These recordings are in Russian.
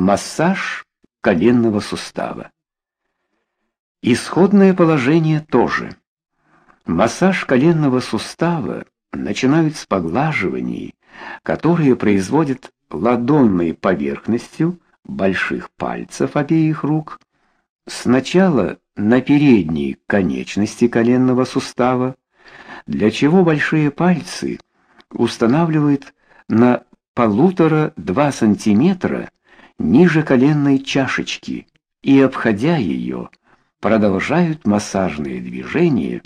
Массаж коленного сустава. Исходное положение тоже. Массаж коленного сустава начинают с поглаживаний, которые производят ладонной поверхностью больших пальцев обеих рук сначала на передней конечности коленного сустава, для чего большие пальцы устанавливают на полутора-два сантиметра ниже коленной чашечки и, обходя ее, продолжают массажные движения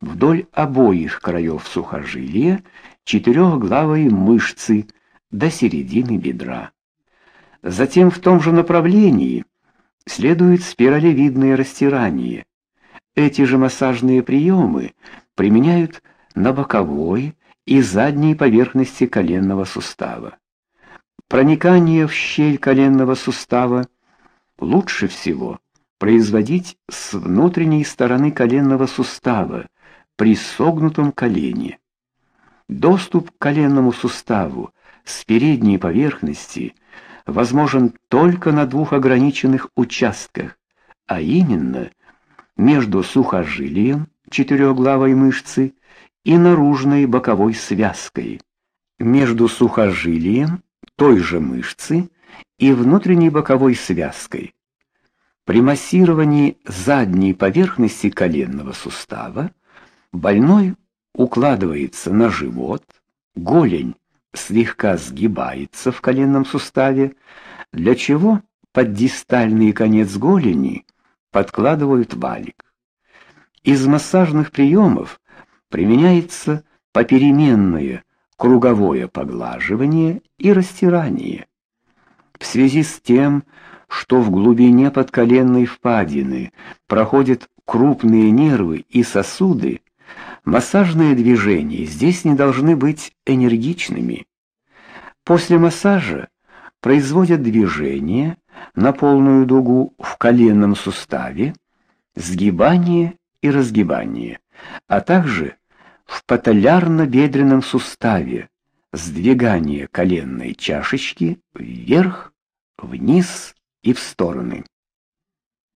вдоль обоих краев сухожилия четырехглавой мышцы до середины бедра. Затем в том же направлении следует спиралевидное растирание. Эти же массажные приемы применяют на боковой и задней поверхности коленного сустава. Проникание в щель коленного сустава лучше всего производить с внутренней стороны коленного сустава при согнутом колене. Доступ к коленному суставу с передней поверхности возможен только на двух ограниченных участках, а именно между сухожилием четырехглавой мышцы и наружной боковой связкой, между сухожилием той же мышцы и внутренней боковой связкой. При массировании задней поверхности коленного сустава больной укладывается на живот, голень слегка сгибается в коленном суставе, для чего под дистальный конец голени подкладывают валик. Из массажных приемов применяется попеременное круговое поглаживание и растирание. В связи с тем, что в глубине подколенной впадины проходят крупные нервы и сосуды, массажные движения здесь не должны быть энергичными. После массажа производят движение на полную дугу в коленном суставе, сгибание и разгибание, а также в пателлярно-бедренном суставе, сдвигание коленной чашечки вверх, вниз и в стороны.